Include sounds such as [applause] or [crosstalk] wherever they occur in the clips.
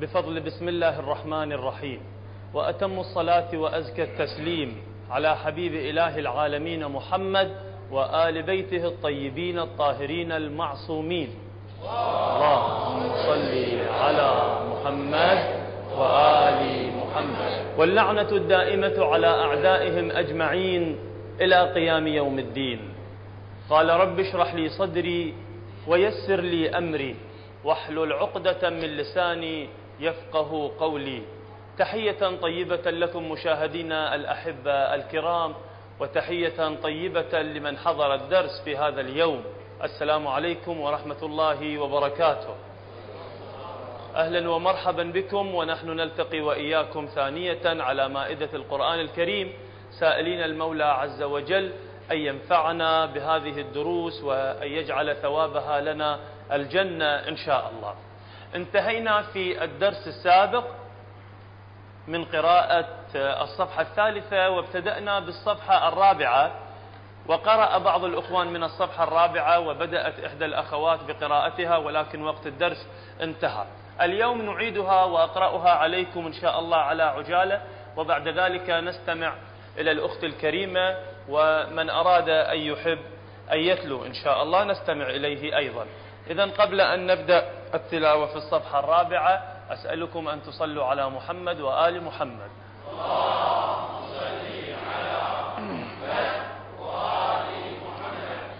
بفضل بسم الله الرحمن الرحيم. وأتم الصلاة وأزكى التسليم على حبيب إله العالمين محمد وآل بيته الطيبين الطاهرين المعصومين. اللهم صل على محمد وآل محمد. واللعنة الدائمة على أعدائهم أجمعين إلى قيام يوم الدين. قال رب اشرح لي صدري ويسر لي أمري واحلل عقدة من لساني يفقه قولي. تحية طيبة لكم مشاهدينا الأحبة الكرام وتحية طيبة لمن حضر الدرس في هذا اليوم. السلام عليكم ورحمة الله وبركاته. أهلا ومرحبا بكم ونحن نلتقي وإياكم ثانية على مائدة القرآن الكريم. سائلين المولى عز وجل أن ينفعنا بهذه الدروس وأن يجعل ثوابها لنا الجنة إن شاء الله. انتهينا في الدرس السابق من قراءة الصفحة الثالثة وابتدأنا بالصفحة الرابعة وقرأ بعض الأخوان من الصفحة الرابعة وبدأت إحدى الأخوات بقراءتها ولكن وقت الدرس انتهى. اليوم نعيدها وأقرأها عليكم إن شاء الله على عجالة وبعد ذلك نستمع إلى الأخت الكريمة ومن أراد أن يحب أن يتلو إن شاء الله نستمع إليه أيضا. إذا قبل أن نبدأ التلاوة في الصفحة الرابعة أسألكم أن تصلوا على محمد وآل محمد.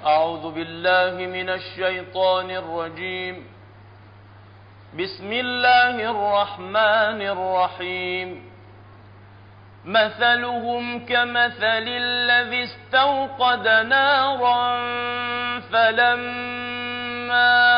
أعوذ بالله من الشيطان الرجيم. بسم الله الرحمن الرحيم. مثلهم كمثل الذي استوقد نارا فلما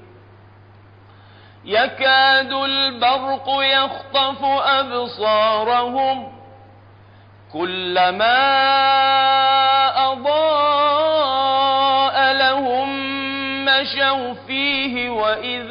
يكاد البرق يخطف أبصارهم كلما أضاء لهم مشوا فيه وإذا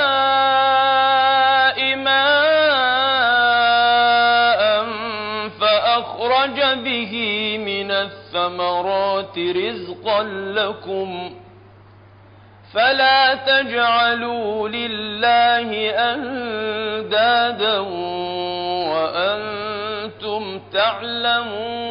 رزقا لكم فلا تجعلوا لله أندادا وأنتم تعلمون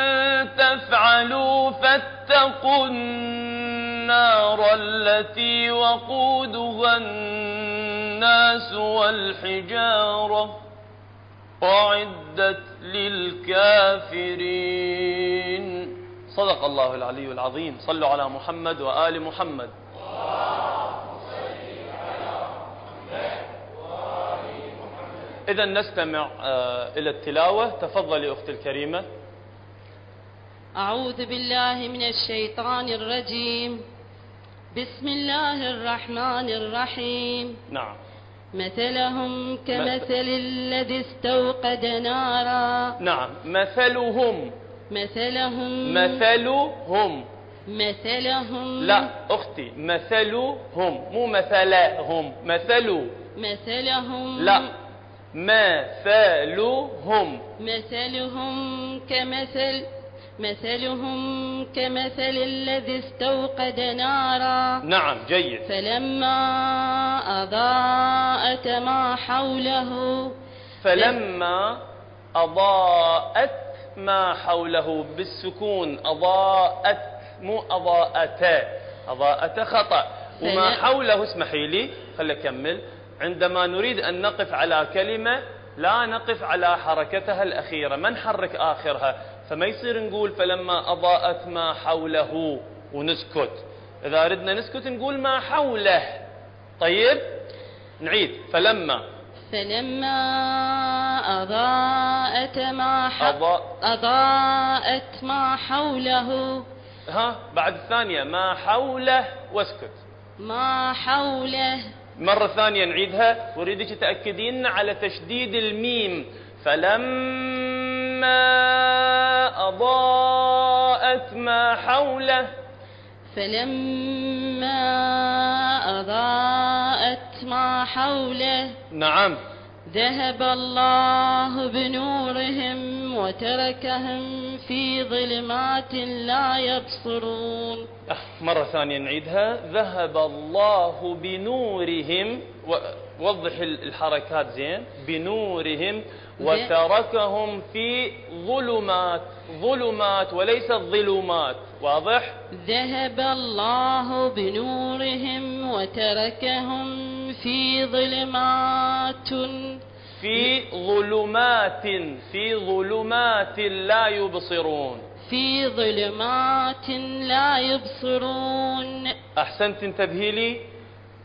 تفعلوا فاتقوا النار التي وقودها الناس والحجارة أعدت للكافرين. صدق الله العلي العظيم. صلوا على محمد وآل محمد. إذا نستمع آه، إلى التلاوة. تفضلي أختي الكريمة. أعوذ بالله من الشيطان الرجيم. بسم الله الرحمن الرحيم. نعم. مثلهم كمثل الذي استوقد نارا. نعم. مثلهم. مثلهم مثلهم. مثلهم لا أختي مثلهم. مو مثلهم مثل مثلهم لا. مثلهم. مثلهم كمثل مثلهم كمثل الذي استوقد نارا. نعم جيد. فلما أضاءت ما حوله. فلما أضاءت ما حوله بالسكون أضاءت مو أضاءت أضاءت خطأ. وما حوله اسمحي لي خلي أكمل. عندما نريد أن نقف على كلمة لا نقف على حركتها الأخيرة. ما نحرك آخرها؟ فما يصير نقول فلما أضاءت ما حوله ونسكت. إذا أردنا نسكت نقول ما حوله. طيب؟ نعيد. فلما فلما أضاءت ما ح... أضاء أضاءت ما حوله. ها؟ بعد الثانية. ما حوله واسكت. ما حوله. مرة ثانية نعيدها. وأريدك تأكدين على تشديد الميم. فلما أضاءت ما حوله. فلما أضاءت ما حوله نعم. ذهب الله بنورهم وتركهم في ظلمات لا يبصرون. أه، مرة ثانية نعيدها. ذهب الله بنورهم و- وضح ال- الحركات زين. بنورهم وتركهم في ظلمات. ظلمات وليس الظلمات. واضح؟ ذهب الله بنورهم وتركهم في ظلمات. في ظلمات. في ظلمات لا يبصرون. في ظلمات لا يبصرون. أحسنت انتبهي لي.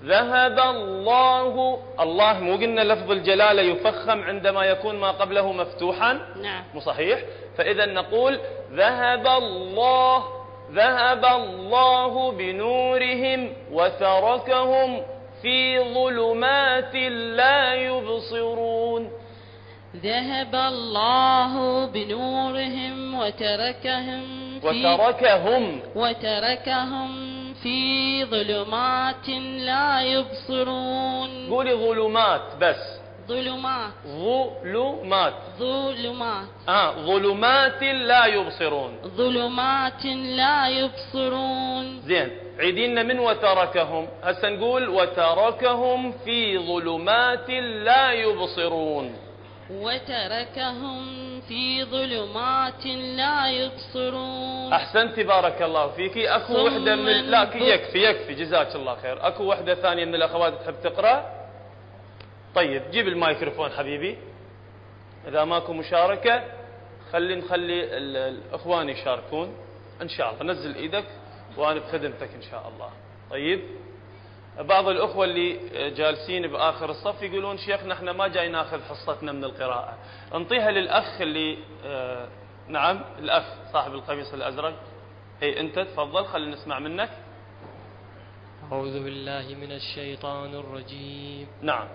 ذهب الله الله مو قلنا لفظ الجلالة يفخم عندما يكون ما قبله مفتوحا؟ نعم. مو صحيح. فإذا نقول ذهب الله ذهب الله بنورهم وتركهم في ظلمات لا يبصرون. ذهب الله بنورهم وتركهم في وتركهم. وتركهم في ظلمات لا يبصرون. قولي ظلمات بس. ظلمات. ظلمات. ظلمات. آه ظلمات لا يبصرون. ظلمات لا يبصرون. زين عيدينا من وتركهم؟ هسه نقول وتركهم في ظلمات لا يبصرون. وتركهم في ظلمات لا يبصرون. احسنتي بارك الله فيكي أكو ثم وحدة من لا يكفي يكفي. جزاك الله خير. أكو وحدة ثانية من الأخوات تحب تقرأ؟ طيب جيب الميكروفون حبيبي. إذا ماكو مشاركة خلي نخلي ال- الإخوان يشاركون. إن شاء الله نزل إيدك وأنا بخدمتك إن شاء الله. طيب؟ بعض الأخوة اللي جالسين بآخر الصف يقولون شيخنا إحنا ما جاي ناخذ حصتنا من القراءة. انطيها للأخ اللي آه نعم الأخ صاحب القميص الأزرق. اي أنت تفضل خلينا نسمع منك. أعوذ بالله من الشيطان الرجيم. نعم.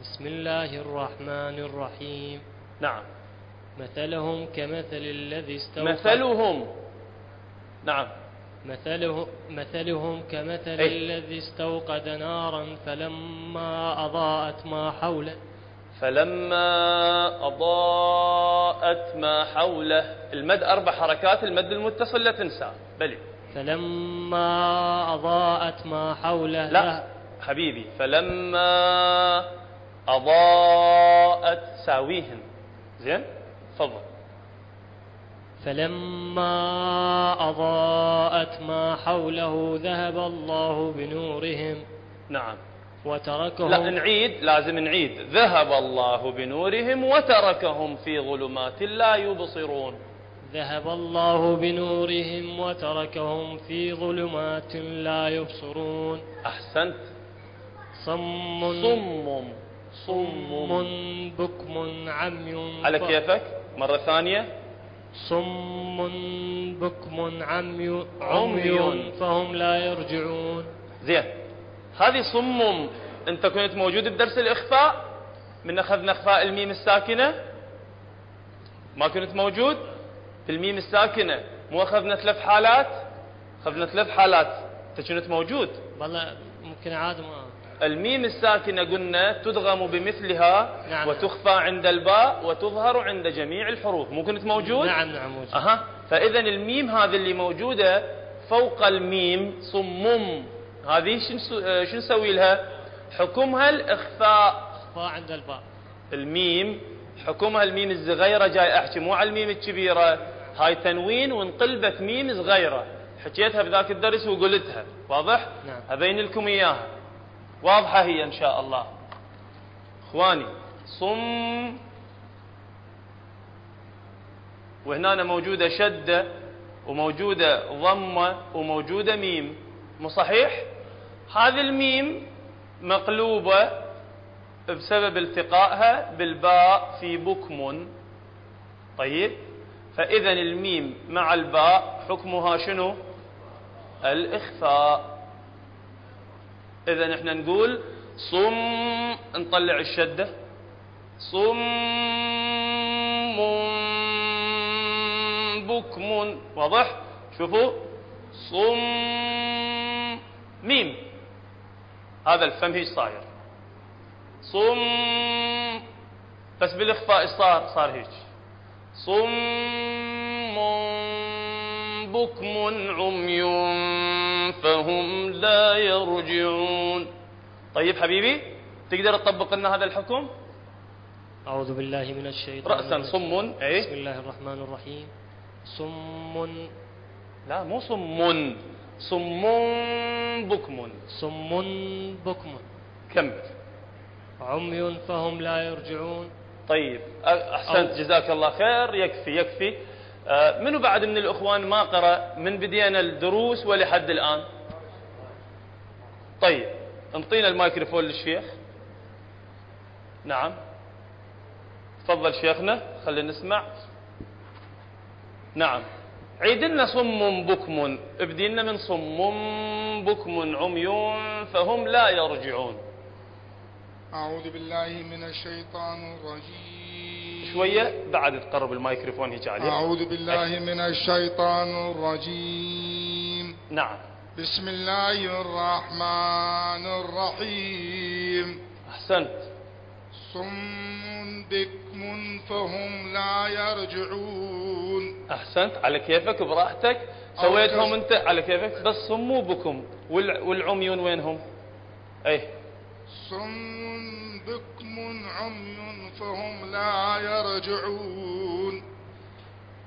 بسم الله الرحمن الرحيم. نعم. مثلهم كمثل الذي استوقد مثلهم. نعم. مثله مثلهم كمثل أي. الذي استوقد نارا فلما أضاءت ما حوله. فلما أضاءت ما حوله. المد أربع حركات المد المتصل لا تنسى. بلي. فلما أضاءت ما حوله. لا حبيبي. فلما أضاءت ساويهن زين؟ تفضل. فلما أضاءت ما حوله ذهب الله بنورهم. نعم. وتركهم لا نعيد لازم نعيد. ذهب الله بنورهم وتركهم في ظلمات لا يبصرون. ذهب الله بنورهم وتركهم في ظلمات لا يبصرون. أحسنت. صم صم صم. بكم عمي على كيفك؟ مرة ثانية. صم بكم عمي عمي. فهم لا يرجعون. زين. هذه صم انت كنت موجود بدرس الإخفاء؟ من اخذنا اخفاء الميم الساكنة؟ ما كنت موجود؟ في الميم الساكنة. مو أخذنا ثلاث حالات؟ أخذنا ثلاث حالات. أنت كنت موجود؟ والله ممكن عاد ما الميم الساكنة قلنا تدغم بمثلها نعم. وتخفى عند الباء وتظهر عند جميع الحروف. مو كنت موجود؟ نعم نعم موجود. أها. فاذا الميم هذه اللي موجودة فوق الميم صمم. هذه شو آه، نسوي لها؟ حكمها الإخفاء. إخفاء عند الباء. الميم حكمها الميم الصغيره جاي أحكي مو على الميم الكبيرة. هاي تنوين وانقلبت ميم صغيره حكيتها بذاك الدرس وقلتها واضح؟ نعم. ابين لكم إياها. واضحة هي إن شاء الله. إخواني صم. وهنا موجودة شدة وموجودة ضمة وموجودة ميم. مو صحيح؟ هذه الميم مقلوبة بسبب التقائها بالباء في بكم. طيب فإذا الميم مع الباء حكمها شنو؟ الإخفاء. إذا إحنا نقول صم نطلع الشدة. صم بكم. واضح؟ شوفوا. صم ميم. هذا الفم هيش صاير. صم بس بالإخفاء إيش صار؟ صار هيك صم بكم عمي فهم لا يرجعون. طيب حبيبي تقدر تطبق لنا هذا الحكم؟ أعوذ بالله من الشيطان رأسا. صم بسم اي الله الرحمن الرحيم. صم. لا مو صم. صم بكم. صم بكم. كمل عمي فهم لا يرجعون. طيب أ- أحسنت أو- جزاك الله خير. يكفي يكفي. منو بعد من الإخوان ما قرأ من بدينا الدروس ولحد الآن؟ طيب انطينا الميكروفون للشيخ. نعم. تفضل شيخنا خلينا نسمع. نعم. عيد لنا صم بكم ابدينا من صم بكم عمي فهم لا يرجعون. أعوذ بالله من الشيطان الرجيم. شوية بعد تقرب الميكروفون هيك عليه أعوذ بالله من الشيطان الرجيم. نعم. بسم الله الرحمن الرحيم. أحسنت. صم بكم فهم لا يرجعون. أحسنت. على كيفك؟ براحتك. سويتهم أنت. على كيفك؟ بس صموا بكم. والع- والعميون وينهم؟ اي صم بكم عمي فهم لا يرجعون.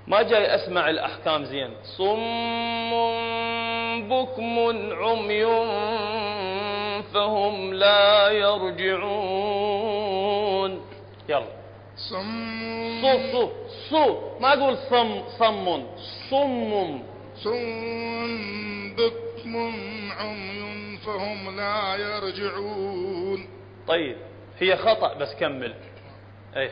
ما جاي أسمع الأحكام زين. صم بكم عمي فهم لا يرجعون. يلا. صم. صو صو صو. ما أقول صم صم. صم. صم بكم عمي فهم لا يرجعون. طيب هي خطأ بس كمل. اي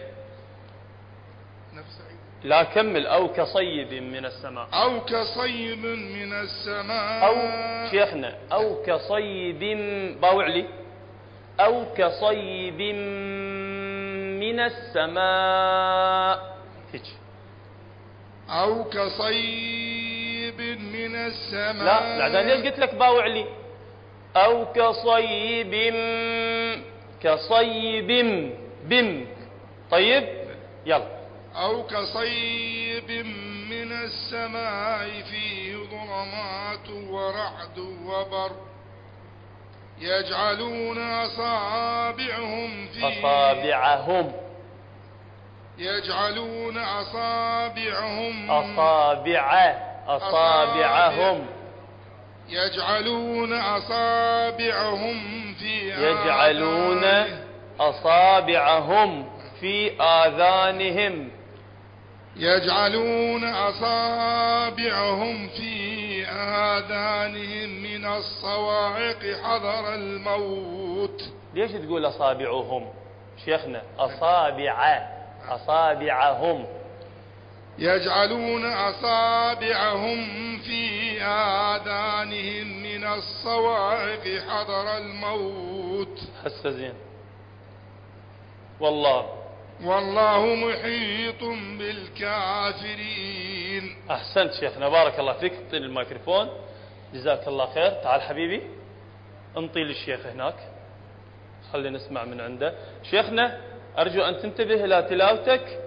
نفس لا كمل أو كصيب من السماء. أو كصيب من السماء. أو شيخنا أو كصيب باوعلي أو كصيب من السماء. هيك. أو كصيب من السماء. لا بعدين ليش قلت لك باوع لي. أو كصيب كصيب بم. طيب يلا. أو كصيب من السماء فيه ظلمات ورعد وبرق يجعلون أصابعهم في أصابعهم. يجعلون أصابعهم أصابع أصابعهم. يجعلون أصابعهم في يجعلون أصابعهم. في آذانهم. يجعلون أصابعهم في آذانهم من الصواعق حذر الموت. ليش تقول أصابعهم؟ شيخنا أصابع أصابعهم. يجعلون أصابعهم في آذانهم من الصواعق حذر الموت. هسه زين. والله. والله محيط بالكافرين. أحسنت شيخنا بارك الله فيك. اعطيني الميكروفون. جزاك الله خير. تعال حبيبي انطي للشيخ هناك. خلينا نسمع من عنده. شيخنا أرجو أن تنتبه إلى تلاوتك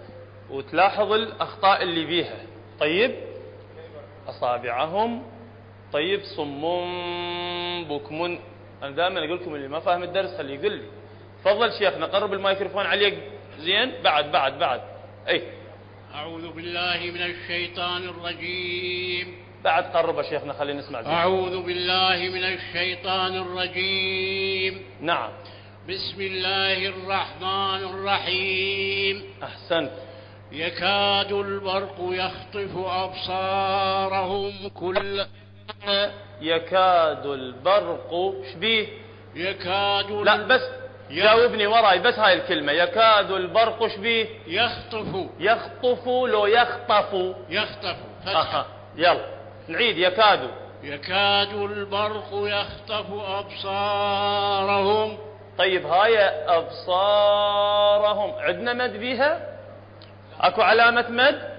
وتلاحظ الأخطاء اللي بيها. طيب؟ أصابعهم. طيب صم بكم أنا دائما أقول لكم اللي ما فاهم الدرس خليه يقول لي. تفضل شيخنا قرب الميكروفون عليك زين؟ بعد بعد بعد. أي. أعوذ بالله من الشيطان الرجيم. بعد قرب يا شيخنا خلينا نسمع زين. أعوذ بالله من الشيطان الرجيم. نعم. بسم الله الرحمن الرحيم. أحسنت. يكاد البرق يخطف أبصارهم كل يكاد البرق شبيه يكاد لا بس جاوبني وراي بس هاي الكلمة. يكاد البرق شبيه يخطف. يخطف لو يخطف. يخطف. فتح يلا. نعيد. يكاد. يكاد البرق يخطف أبصارهم. طيب هاي أبصارهم. عندنا مد بيها؟ أكو علامة مد؟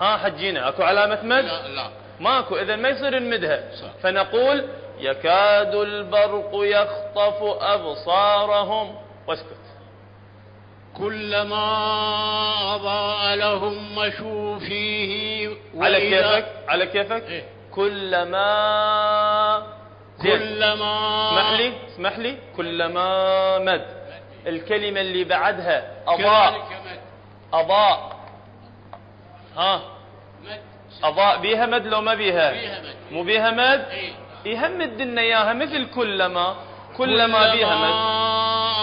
ها حجينا. أكو علامة مد؟ لا لا. ماكو. إذا ما يصير نمدها. صح. فنقول يكاد البرق يخطف أبصارهم. واسكت. كلما أضاء لهم مشوا فيه على كيفك؟ على كيفك؟ إيه. كلما. كلما اسمح لي اسمح لي. كلما مد. الكلمة اللي بعدها أضاء. أضاء. ها؟ مد أضاء بيها مد لو ما بيها؟ بيها مد. مو بيها مد؟ يهمد لنا إياها مثل كلما كلما بيها مد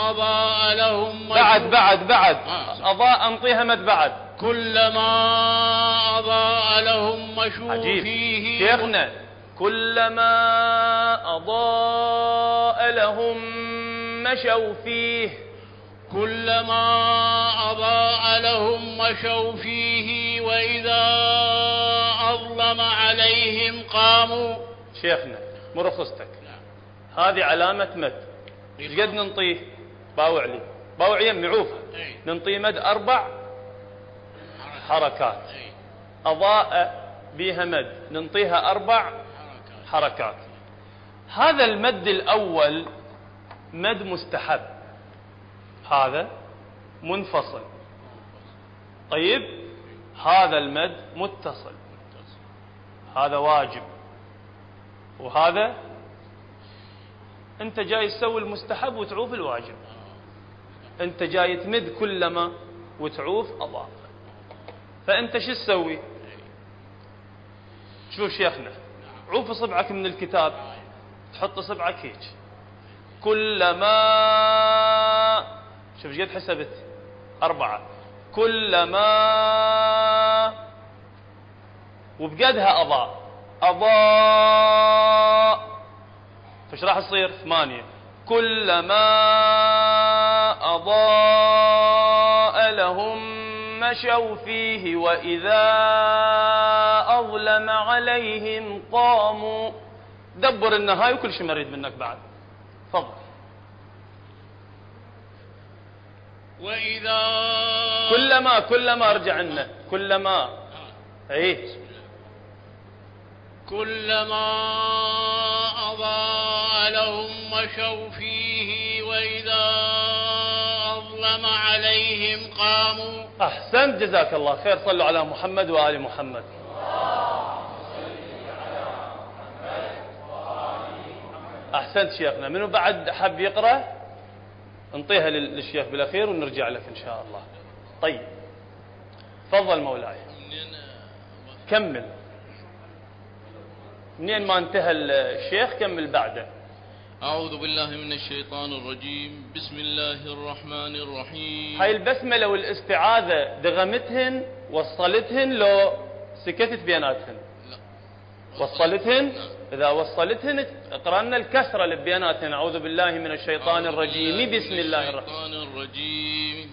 أضاء لهم بعد بعد بعد. آه،. أضاء أنطيها مد بعد. كلما أضاء لهم مشوا عجيب. فيه. شيخنا كلما أضاء لهم مشوا فيه. كلما أضاء لهم مشوا فيه. وإذا أظلم عليهم قاموا. شيخنا مرخصتك هذه علامة مد. إيش قد ننطيه؟ باوع لي. باوع يمي عوفة إيه. ننطيه مد أربع حركات. إيه. أضاء بيها مد. ننطيها أربع حركات. هذا المد الأول مد مستحب. هذا منفصل. طيب؟ هذا المد متصل. هذا واجب. وهذا انت جاي تسوي المستحب وتعوف الواجب. انت جاي تمد كلما وتعوف اضاء فأنت شو تسوي؟ شوف شيخنا؟ عوف اصبعك من الكتاب تحط اصبعك هيك. كلما شوف قد حسبت؟ أربعة. كلما وبقدها أضاء أضاء فايش راح يصير؟ ثمانية. كلما أضاء لهم مشوا فيه وإذا أظلم عليهم قاموا. دبر النهاية وكل شيء مريد منك بعد. تفضل. وإذا كلما كلما ارجع لنا. كلما. اي كلما أضاء لهم مشوا فيه وإذا أظلم عليهم قاموا. احسنت جزاك الله خير. صلوا على محمد وآل محمد. أحسنت شيخنا. منو بعد حب يقرأ؟ نعطيها لل- للشيخ بالأخير ونرجع لك إن شاء الله. طيب. تفضل مولاي. كمل. منين ما انتهى الشيخ كمل بعده. أعوذ بالله من الشيطان الرجيم. بسم الله الرحمن الرحيم. هاي البسملة والاستعاذة دغمتهن وصلتهن لو سكتت بيناتهن لا. وصلتهن؟ نعم. إذا وصلتهن اقرأنا الكسرة بيناتهن أعوذ بالله من الشيطان الرجيم. بسم الله الرحمن. الرجيم.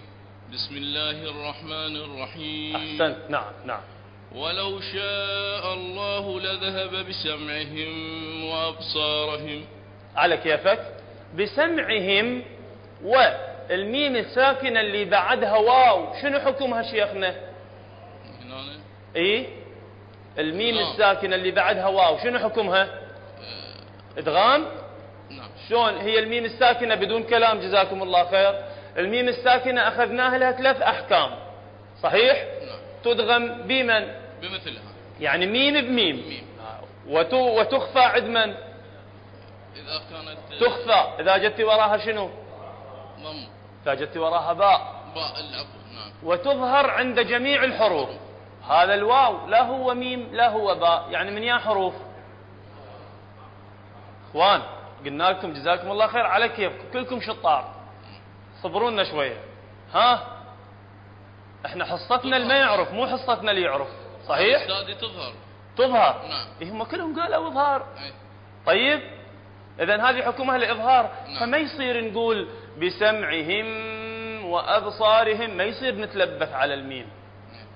بسم الله الرحمن الرحيم. أحسنت. نعم نعم. ولو شاء الله لذهب بسمعهم وأبصارهم. على كيفك؟ بسمعهم والميم الساكنة اللي بعدها واو. شنو حكمها شيخنا؟ إي؟ الميم آه. الساكنة اللي بعدها واو. شنو حكمها؟ إدغام؟ نعم. شلون؟ هي الميم الساكنة بدون كلام. جزاكم الله خير. الميم الساكنة أخذناها لها ثلاث أحكام. صحيح؟ نعم. تدغم بمن؟ بمثلها. يعني ميم بميم. ميم. وت- وتخفى عند من؟ إذا كانت تخفى. إذا جت وراها شنو؟ ضم إذا جت وراها باء. باء العفو. نعم. وتظهر عند جميع الحروف. هذا الواو لا هو ميم لا هو باء. يعني من يا حروف؟ إخوان قلنا لكم جزاكم الله خير على كيف. كلكم شطار. صبرونا شوية. ها؟ إحنا حصتنا اللي ما يعرف مو حصتنا اللي يعرف. صحيح؟ تظهر. تظهر؟ نعم. إيه هم كلهم قالوا إظهار. أي. طيب اذا هذه حكمها الاظهار نعم. فما يصير نقول بسمعهم وأبصارهم؟ ما يصير نتلبث على الميم.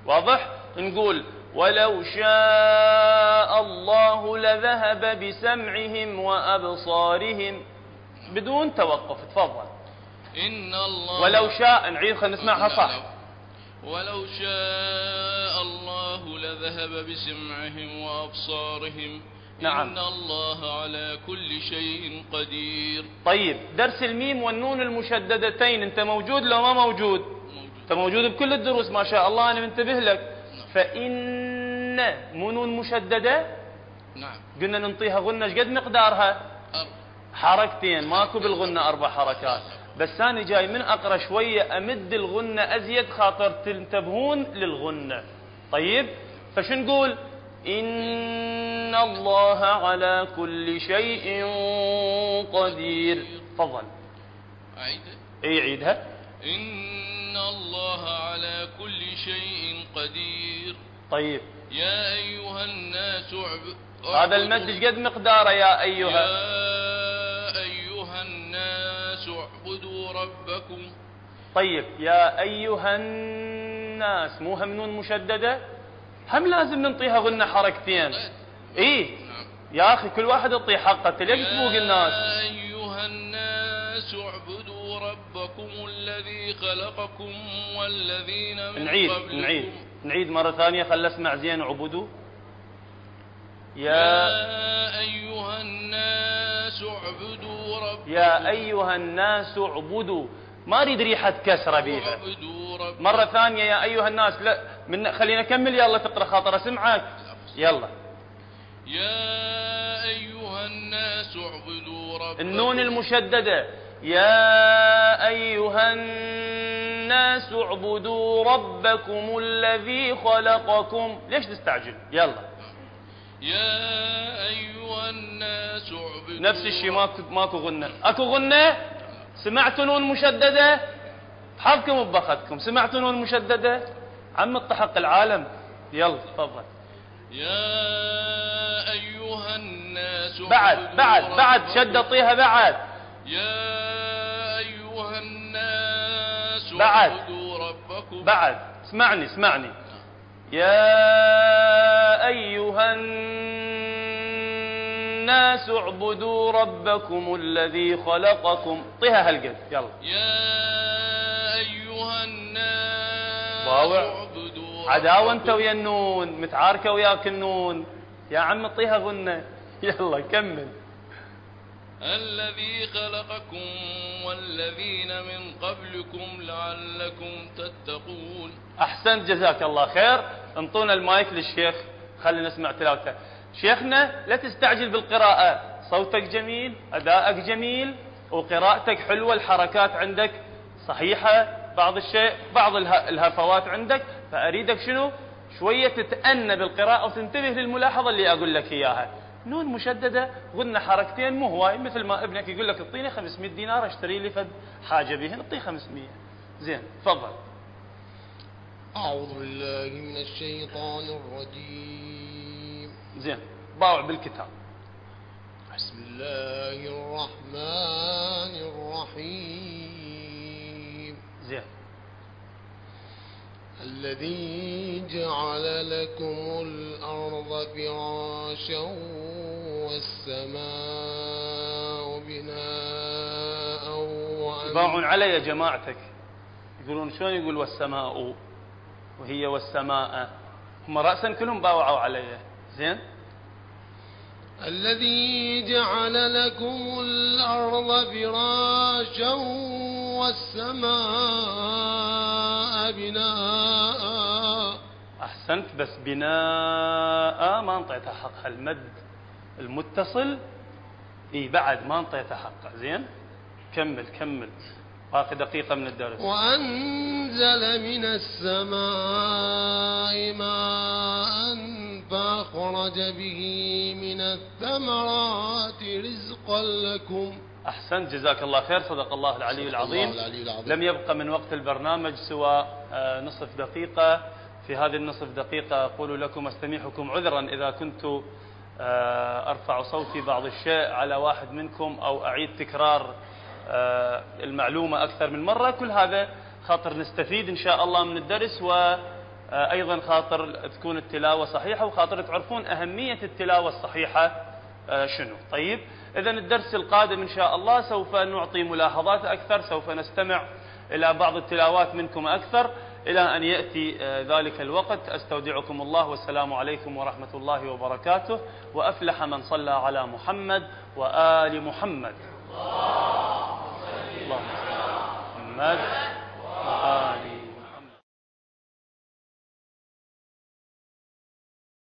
واضح؟ نقول ولو شاء الله لذهب بسمعهم وأبصارهم بدون توقف. تفضل. إن الله ولو شاء نعيد خلينا نسمعها صح. ولو شاء الله لذهب بسمعهم وأبصارهم. نعم. إن الله على كل شيء قدير. طيب درس الميم والنون المشددتين انت موجود لو ما موجود؟ موجود. انت موجود بكل الدروس ما شاء الله أنا منتبه لك. فإن مو نون مشددة؟ نعم. قلنا ننطيها غنة قد مقدارها؟ أربع حركتين ماكو بالغنة أربع حركات. بس أنا جاي من أقرأ شوية أمد الغنة أزيد خاطر تنتبهون للغنة. طيب فشو نقول؟ إن الله على كل شيء قدير. تفضل. أعيد اي عيدها؟ إن الله على كل شيء قدير. طيب. يا أيها الناس هذا المد إيش قد مقداره يا أيها يا أيها الناس اعبدوا. ربكم. طيب يا أيها الناس مو هم نون مشددة؟ هم لازم ننطيها غنة حركتين. إيه يا أخي كل واحد يعطيه حقه. ليش تفوق الناس. يا أيها الناس اعبدوا ربكم الذي خلقكم والذين من نعيد قبلكم. نعيد. نعيد مرة ثانية خل أسمع زين عبدوا يا يا أيها الناس اعبدوا يا أيها الناس اعبدوا. ما أريد ريحة كسرة بيها مرة ثانية يا أيها الناس لا من خلينا نكمل. يلا تقرأ خاطر أسمعك يلا. يا أيها الناس اعبدوا ربكم. النون المشددة. يا أيها الناس اعبدوا ربكم الذي خلقكم. ليش تستعجل؟ يلا. يا أيها نفس الشيء ماكو ماكو غنة أكو غنة سمعتوا نون مشددة؟ حظكم ببختكم سمعتوا نون مشددة؟ عم الطحق العالم. يلا تفضل. يا أيها الناس بعد بعد بعد. شد طيها بعد. يا أيها الناس بعد. ربكم. بعد. اسمعني اسمعني. يا أيها الناس اعبدوا ربكم الذي خلقكم. طيها هالقد. يلا. يا أيها باوع. اعبدوا عداوة انت ويا النون متعاركة وياك النون. يا عم اعطيها غنة. [laughs] يلا كمل. الذي خلقكم والذين من قبلكم لعلكم تتقون. أحسنت جزاك الله خير. انطونا المايك للشيخ. خلينا نسمع تلاوته. شيخنا لا تستعجل بالقراءة. صوتك جميل أداءك جميل وقراءتك حلوة الحركات عندك صحيحة بعض الشيء بعض اله- الهفوات عندك. فأريدك شنو؟ شوية تتأنى بالقراءة وتنتبه للملاحظة اللي أقول لك إياها. نون مشددة قلنا حركتين مو هواي مثل ما ابنك يقول لك اعطيني 500 دينار اشتري لي فد حاجة بهن اعطيه 500 زين تفضل. أعوذ بالله من الشيطان الرجيم. زين باوع بالكتاب. بسم الله الرحمن الرحيم. زين. الذي جعل لكم الأرض فراشا والسماء بناء يباعون علي يا جماعتك. يقولون شلون يقول والسماء؟ وهي والسماء. هم رأسا كلهم باوعوا علي. زين؟ الذي جعل لكم الأرض فراشا والسماء بناء. أحسنت بس بناء ما انطيتها حقها المد المتصل إي بعد ما انطيتها حقها زين؟ كمل كمل. باقي دقيقة من الدرس. وأنزل من السماء ماء فأخرج به من الثمرات رزقا لكم. أحسنت جزاك الله خير صدق الله العلي العظيم الله العلي العظيم. لم يبقى من وقت البرنامج سوى آه، نصف دقيقة. في هذه النصف دقيقة أقول لكم أستميحكم عذرا إذا كنت آه، أرفع صوتي بعض الشيء على واحد منكم أو أعيد تكرار آه، المعلومة أكثر من مرة. كل هذا خاطر نستفيد إن شاء الله من الدرس وأيضا خاطر تكون التلاوة صحيحة وخاطر تعرفون أهمية التلاوة الصحيحة آه، شنو. طيب إذا الدرس القادم إن شاء الله سوف نعطي ملاحظات أكثر سوف نستمع إلى بعض التلاوات منكم أكثر إلى أن يأتي آه، ذلك الوقت. أستودعكم الله والسلام عليكم ورحمة الله وبركاته. وأفلح من صلى على محمد وآل محمد. اللهم صل على محمد